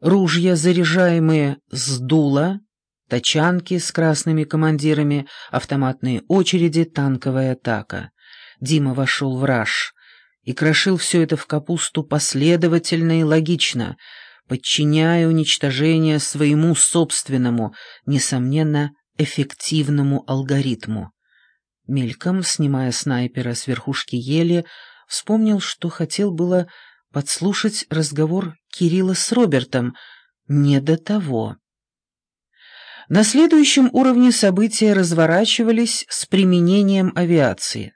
ружья, заряжаемые с дула, тачанки с красными командирами, автоматные очереди, танковая атака. Дима вошел в раж и крошил все это в капусту последовательно и логично, подчиняя уничтожение своему собственному, несомненно, эффективному алгоритму. Мельком, снимая снайпера с верхушки ели, вспомнил, что хотел было подслушать разговор Кирилла с Робертом. Не до того. На следующем уровне события разворачивались с применением авиации.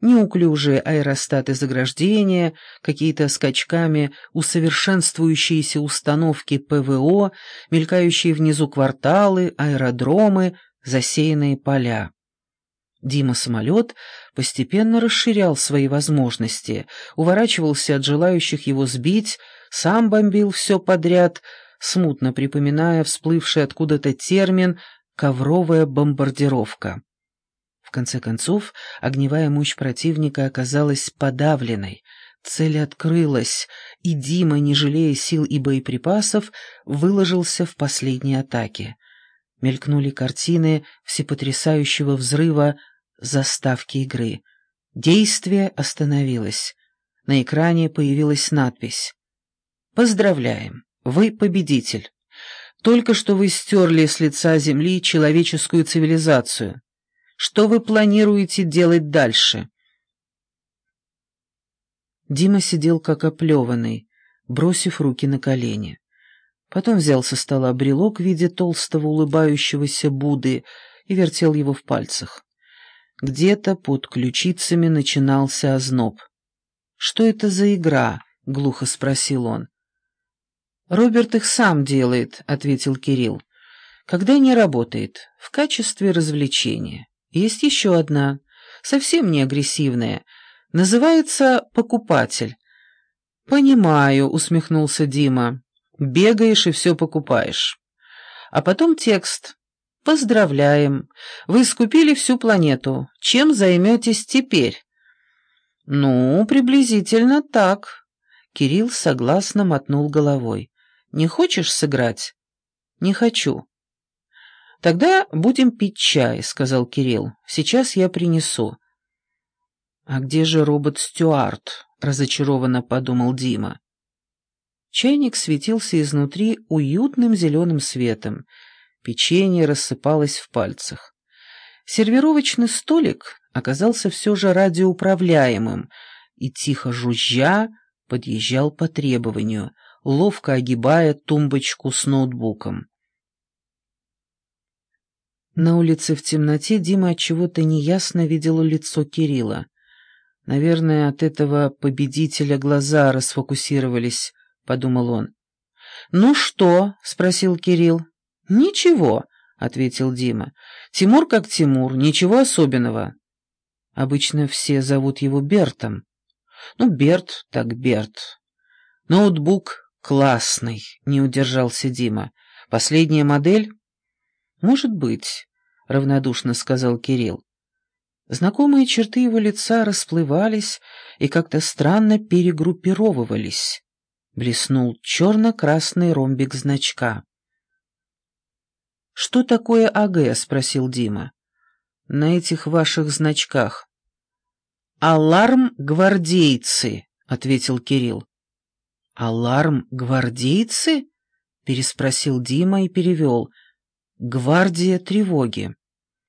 Неуклюжие аэростаты заграждения, какие-то скачками усовершенствующиеся установки ПВО, мелькающие внизу кварталы, аэродромы, засеянные поля. Дима-самолет постепенно расширял свои возможности, уворачивался от желающих его сбить, сам бомбил все подряд, смутно припоминая всплывший откуда-то термин «ковровая бомбардировка». В конце концов, огневая мощь противника оказалась подавленной, цель открылась, и Дима, не жалея сил и боеприпасов, выложился в последней атаке. Мелькнули картины всепотрясающего взрыва заставки игры. Действие остановилось. На экране появилась надпись. «Поздравляем, вы победитель. Только что вы стерли с лица Земли человеческую цивилизацию. Что вы планируете делать дальше?» Дима сидел как оплеванный, бросив руки на колени. Потом взял со стола брелок в виде толстого улыбающегося Будды и вертел его в пальцах. Где-то под ключицами начинался озноб. «Что это за игра?» — глухо спросил он. «Роберт их сам делает», — ответил Кирилл. «Когда не работает, в качестве развлечения. Есть еще одна, совсем не агрессивная. Называется «Покупатель». «Понимаю», — усмехнулся Дима. «Бегаешь и все покупаешь». А потом текст «Поздравляем! Вы скупили всю планету. Чем займетесь теперь?» «Ну, приблизительно так». Кирилл согласно мотнул головой. «Не хочешь сыграть?» «Не хочу». «Тогда будем пить чай», — сказал Кирилл. «Сейчас я принесу». «А где же робот Стюарт?» — разочарованно подумал Дима. Чайник светился изнутри уютным зеленым светом, Печенье рассыпалось в пальцах. Сервировочный столик оказался все же радиоуправляемым и, тихо жужжа, подъезжал по требованию, ловко огибая тумбочку с ноутбуком. На улице в темноте Дима от чего-то неясно видела лицо Кирилла. Наверное, от этого победителя глаза расфокусировались, — подумал он. «Ну что?» — спросил Кирилл. «Ничего», — ответил Дима. «Тимур как Тимур, ничего особенного». Обычно все зовут его Бертом. Ну, Берт так Берт. Ноутбук классный, не удержался Дима. Последняя модель? Может быть, равнодушно сказал Кирилл. Знакомые черты его лица расплывались и как-то странно перегруппировывались. Блеснул черно-красный ромбик значка. «Что такое АГ?» — спросил Дима. «На этих ваших значках». «Аларм гвардейцы», — ответил Кирилл. «Аларм гвардейцы?» — переспросил Дима и перевел. «Гвардия тревоги».